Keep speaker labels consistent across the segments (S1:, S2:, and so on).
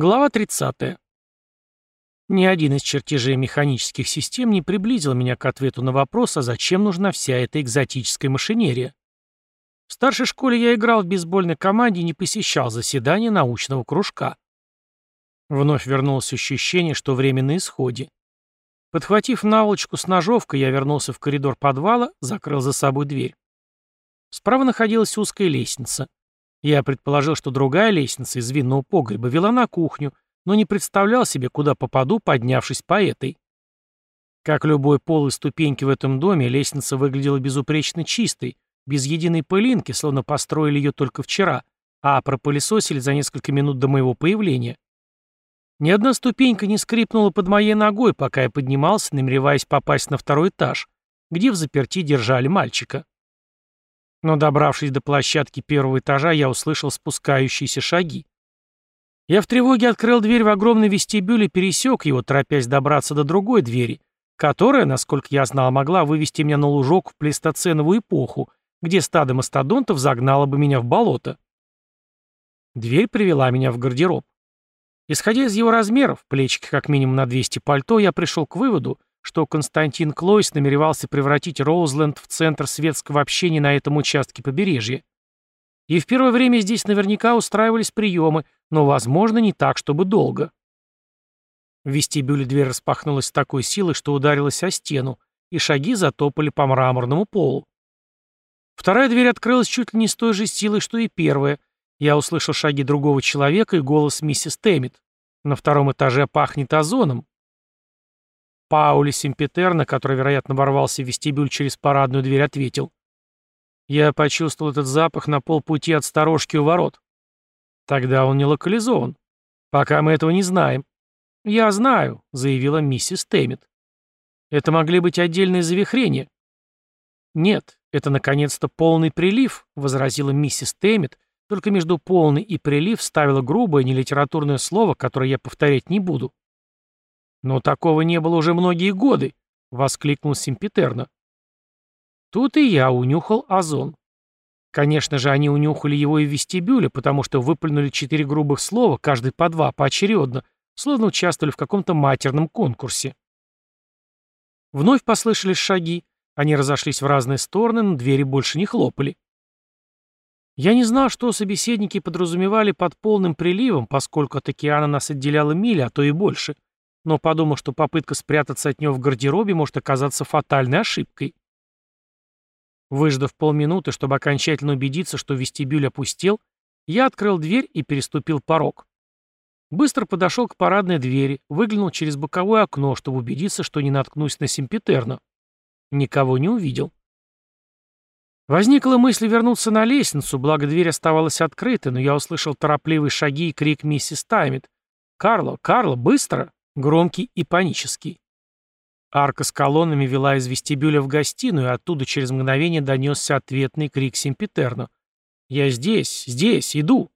S1: Глава 30. Ни один из чертежей механических систем не приблизил меня к ответу на вопрос, а зачем нужна вся эта экзотическая машинерия. В старшей школе я играл в бейсбольной команде и не посещал заседания научного кружка. Вновь вернулось ощущение, что время на исходе. Подхватив наволочку с ножовкой, я вернулся в коридор подвала, закрыл за собой дверь. Справа находилась узкая лестница. Я предположил, что другая лестница из винного погреба вела на кухню, но не представлял себе, куда попаду, поднявшись по этой. Как любой пол и ступеньки в этом доме, лестница выглядела безупречно чистой, без единой пылинки, словно построили ее только вчера, а пропылесосили за несколько минут до моего появления. Ни одна ступенька не скрипнула под моей ногой, пока я поднимался, намереваясь попасть на второй этаж, где в заперти держали мальчика. Но добравшись до площадки первого этажа, я услышал спускающиеся шаги. Я в тревоге открыл дверь в огромный вестибюль и пересек его, торопясь добраться до другой двери, которая, насколько я знал, могла вывести меня на лужок в плейстоценовую эпоху, где стадо мастодонтов загнало бы меня в болото. Дверь привела меня в гардероб. Исходя из его размеров, плечики как минимум на 200 пальто, я пришел к выводу, что Константин Клойс намеревался превратить Роузленд в центр светского общения на этом участке побережья. И в первое время здесь наверняка устраивались приемы, но, возможно, не так, чтобы долго. В вестибюле дверь распахнулась с такой силой, что ударилась о стену, и шаги затопали по мраморному полу. Вторая дверь открылась чуть ли не с той же силой, что и первая. Я услышал шаги другого человека и голос миссис Тэммит. На втором этаже пахнет озоном, Паули Симпетерна, который, вероятно, ворвался в вестибюль через парадную дверь, ответил. Я почувствовал этот запах на полпути от сторожки у ворот. Тогда он не локализован. Пока мы этого не знаем. Я знаю, заявила миссис Тэммит. Это могли быть отдельные завихрения. Нет, это наконец-то полный прилив, возразила миссис Тэммит, только между полный и прилив ставила грубое нелитературное слово, которое я повторять не буду. «Но такого не было уже многие годы», — воскликнул Симпетерно. Тут и я унюхал озон. Конечно же, они унюхали его и в вестибюле, потому что выплюнули четыре грубых слова, каждый по два, поочередно, словно участвовали в каком-то матерном конкурсе. Вновь послышались шаги, они разошлись в разные стороны, но двери больше не хлопали. Я не знал, что собеседники подразумевали под полным приливом, поскольку от океана нас отделяла миля, а то и больше — но подумал, что попытка спрятаться от него в гардеробе может оказаться фатальной ошибкой. Выждав полминуты, чтобы окончательно убедиться, что вестибюль опустел, я открыл дверь и переступил порог. Быстро подошел к парадной двери, выглянул через боковое окно, чтобы убедиться, что не наткнусь на Симпетерна. Никого не увидел. Возникла мысль вернуться на лестницу, благо дверь оставалась открытой, но я услышал торопливые шаги и крик миссис Таймит. «Карло, Карло, быстро!» Громкий и панический. Арка с колоннами вела из вестибюля в гостиную, и оттуда через мгновение донесся ответный крик Симпетерно. «Я здесь, здесь, иду!»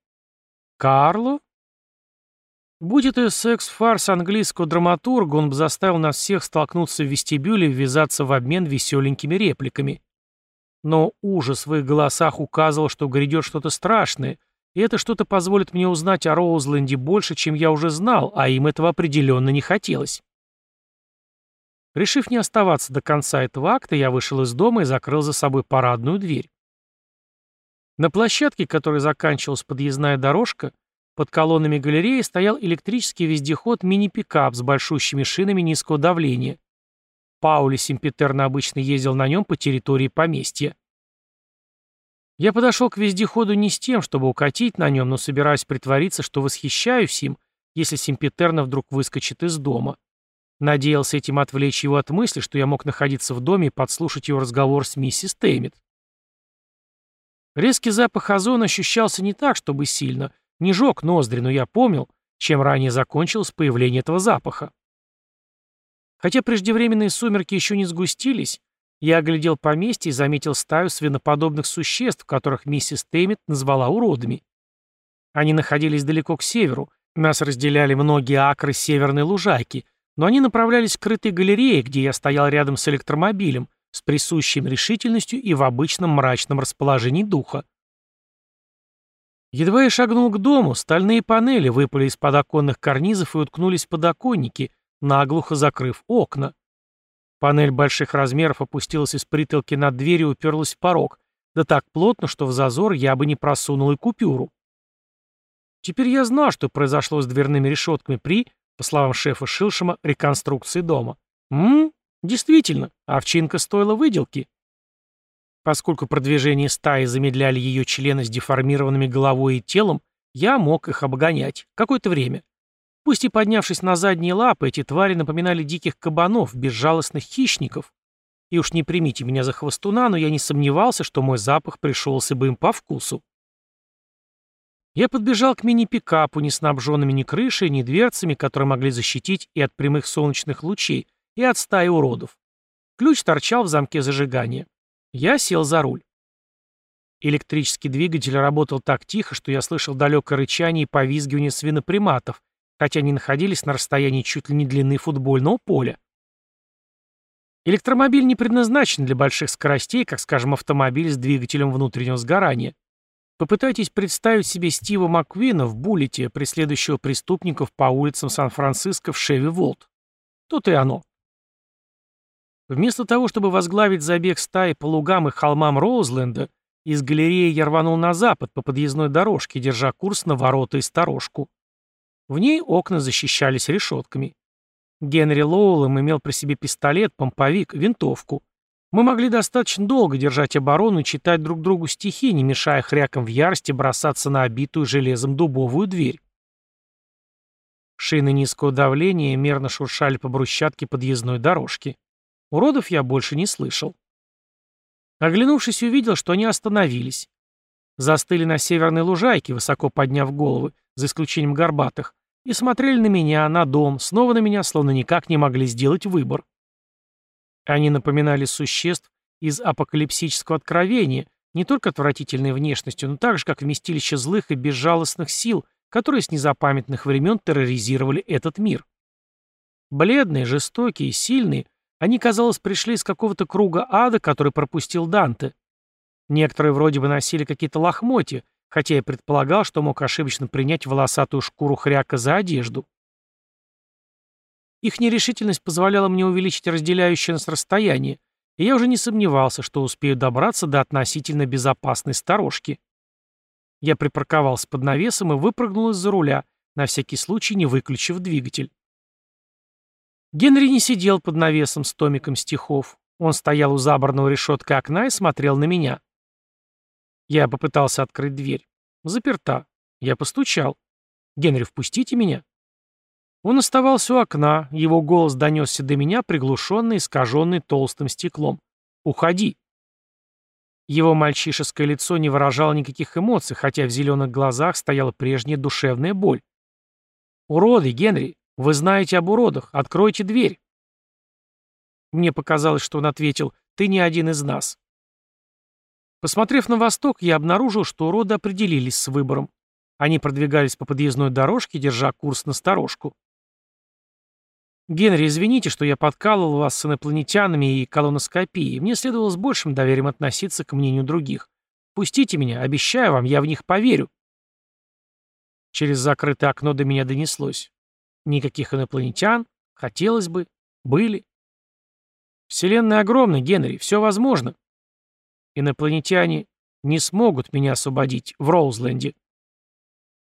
S1: «Карло?» Будь это секс-фарс английского драматурга, он бы заставил нас всех столкнуться в вестибюле и ввязаться в обмен веселенькими репликами. Но ужас в их голосах указывал, что грядет что-то страшное — и это что-то позволит мне узнать о Роузленде больше, чем я уже знал, а им этого определенно не хотелось. Решив не оставаться до конца этого акта, я вышел из дома и закрыл за собой парадную дверь. На площадке, которой заканчивалась подъездная дорожка, под колоннами галереи стоял электрический вездеход мини-пикап с большущими шинами низкого давления. Паули Симпетерно обычно ездил на нем по территории поместья. Я подошел к вездеходу не с тем, чтобы укатить на нем, но собираюсь притвориться, что восхищаюсь им, если Симпетерна вдруг выскочит из дома. Надеялся этим отвлечь его от мысли, что я мог находиться в доме и подслушать его разговор с миссис Теймит. Резкий запах озона ощущался не так, чтобы сильно, не жег ноздри, но я помнил, чем ранее закончилось появление этого запаха. Хотя преждевременные сумерки еще не сгустились, я оглядел поместье и заметил стаю свиноподобных существ, которых миссис Тэммит назвала уродами. Они находились далеко к северу, нас разделяли многие акры северной лужайки, но они направлялись к крытой галерее, где я стоял рядом с электромобилем, с присущей решительностью и в обычном мрачном расположении духа. Едва я шагнул к дому, стальные панели выпали из-под оконных карнизов и уткнулись в подоконники, наглухо закрыв окна. Панель больших размеров опустилась из притолки над дверью и уперлась в порог, да так плотно, что в зазор я бы не просунул и купюру. Теперь я знал, что произошло с дверными решетками при, по словам шефа Шилшема, реконструкции дома. Ммм, действительно, овчинка стоила выделки. Поскольку продвижение стаи замедляли ее члены с деформированными головой и телом, я мог их обгонять. Какое-то время. Пусть и поднявшись на задние лапы, эти твари напоминали диких кабанов, безжалостных хищников. И уж не примите меня за хвостуна, но я не сомневался, что мой запах пришелся бы им по вкусу. Я подбежал к мини-пикапу, не снабженными ни крышей, ни дверцами, которые могли защитить и от прямых солнечных лучей, и от стаи уродов. Ключ торчал в замке зажигания. Я сел за руль. Электрический двигатель работал так тихо, что я слышал далекое рычание и повизгивание свиноприматов, хотя они находились на расстоянии чуть ли не длины футбольного поля. Электромобиль не предназначен для больших скоростей, как, скажем, автомобиль с двигателем внутреннего сгорания. Попытайтесь представить себе Стива Маквина в буллете, преследующего преступников по улицам Сан-Франциско в Шеви Волт. Тут и оно. Вместо того, чтобы возглавить забег стаи по лугам и холмам Роузленда, из галереи я рванул на запад по подъездной дорожке, держа курс на ворота и сторожку. В ней окна защищались решетками. Генри Лоуэлл имел при себе пистолет, помповик, винтовку. Мы могли достаточно долго держать оборону и читать друг другу стихи, не мешая хрякам в ярости бросаться на обитую железом дубовую дверь. Шины низкого давления мерно шуршали по брусчатке подъездной дорожки. Уродов я больше не слышал. Оглянувшись, увидел, что они остановились. Застыли на северной лужайке, высоко подняв головы, за исключением горбатых, и смотрели на меня, на дом, снова на меня, словно никак не могли сделать выбор. Они напоминали существ из апокалипсического откровения, не только отвратительной внешностью, но также как вместилище злых и безжалостных сил, которые с незапамятных времен терроризировали этот мир. Бледные, жестокие, сильные, они, казалось, пришли из какого-то круга ада, который пропустил Данте. Некоторые вроде бы носили какие-то лохмотья, хотя я предполагал, что мог ошибочно принять волосатую шкуру хряка за одежду. Их нерешительность позволяла мне увеличить разделяющее нас расстояние, и я уже не сомневался, что успею добраться до относительно безопасной сторожки. Я припарковался под навесом и выпрыгнул из-за руля, на всякий случай не выключив двигатель. Генри не сидел под навесом с томиком стихов. Он стоял у забранного решетка окна и смотрел на меня. Я попытался открыть дверь. Заперта. Я постучал. «Генри, впустите меня». Он оставался у окна, его голос донесся до меня, приглушенный, искаженный толстым стеклом. «Уходи». Его мальчишеское лицо не выражало никаких эмоций, хотя в зеленых глазах стояла прежняя душевная боль. «Уроды, Генри! «Вы знаете об уродах. Откройте дверь». Мне показалось, что он ответил «Ты не один из нас». Посмотрев на восток, я обнаружил, что уроды определились с выбором. Они продвигались по подъездной дорожке, держа курс на сторожку. «Генри, извините, что я подкалывал вас с инопланетянами и колоноскопией. Мне следовало с большим доверием относиться к мнению других. Пустите меня, обещаю вам, я в них поверю». Через закрытое окно до меня донеслось. Никаких инопланетян, хотелось бы, были. Вселенная огромна, Генри, все возможно. Инопланетяне не смогут меня освободить в Роузленде.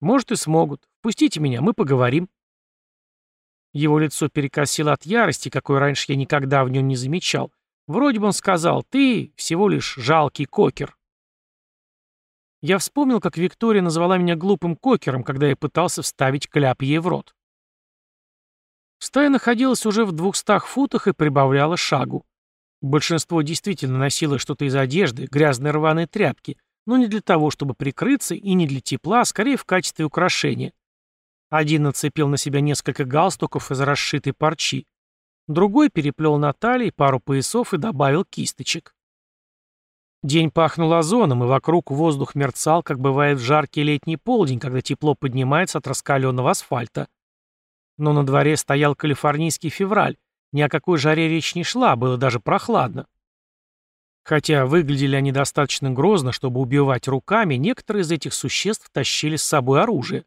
S1: Может и смогут. Впустите меня, мы поговорим. Его лицо перекосило от ярости, какой раньше я никогда в нем не замечал. Вроде бы он сказал, ты всего лишь жалкий кокер. Я вспомнил, как Виктория назвала меня глупым кокером, когда я пытался вставить кляп ей в рот. Стая находилась уже в двухстах футах и прибавляла шагу. Большинство действительно носило что-то из одежды, грязные рваные тряпки, но не для того, чтобы прикрыться, и не для тепла, а скорее в качестве украшения. Один нацепил на себя несколько галстуков из расшитой парчи. Другой переплел на талии пару поясов и добавил кисточек. День пахнул озоном, и вокруг воздух мерцал, как бывает в жаркий летний полдень, когда тепло поднимается от раскаленного асфальта. Но на дворе стоял калифорнийский февраль. Ни о какой жаре речь не шла, было даже прохладно. Хотя выглядели они достаточно грозно, чтобы убивать руками, некоторые из этих существ тащили с собой оружие.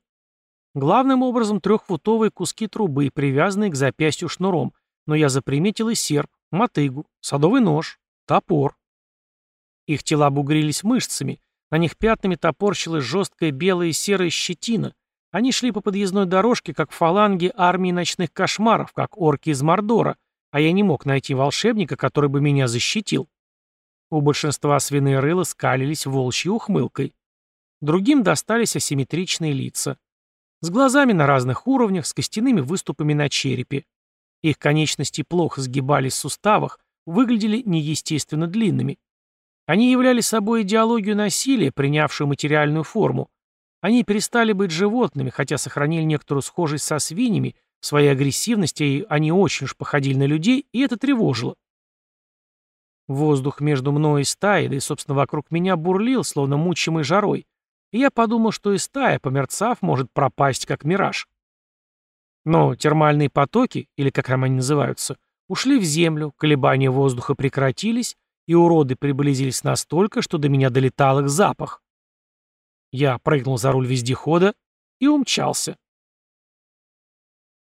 S1: Главным образом трехфутовые куски трубы, привязанные к запястью шнуром, но я заприметил и серп, мотыгу, садовый нож, топор. Их тела бугрились мышцами, на них пятнами топорщилась жесткая белая и серая щетина. Они шли по подъездной дорожке, как фаланги армии ночных кошмаров, как орки из Мордора, а я не мог найти волшебника, который бы меня защитил. У большинства свиные рыла скалились волчьей ухмылкой. Другим достались асимметричные лица. С глазами на разных уровнях, с костяными выступами на черепе. Их конечности плохо сгибались в суставах, выглядели неестественно длинными. Они являли собой идеологию насилия, принявшую материальную форму. Они перестали быть животными, хотя сохранили некоторую схожесть со свиньями, в своей агрессивности они очень уж походили на людей, и это тревожило. Воздух между мной и стаей, да и, собственно, вокруг меня бурлил, словно мучимый жарой, и я подумал, что и стая, померцав, может пропасть, как мираж. Но термальные потоки, или как там они называются, ушли в землю, колебания воздуха прекратились, и уроды приблизились настолько, что до меня долетал их запах. Я прыгнул за руль вездехода и умчался.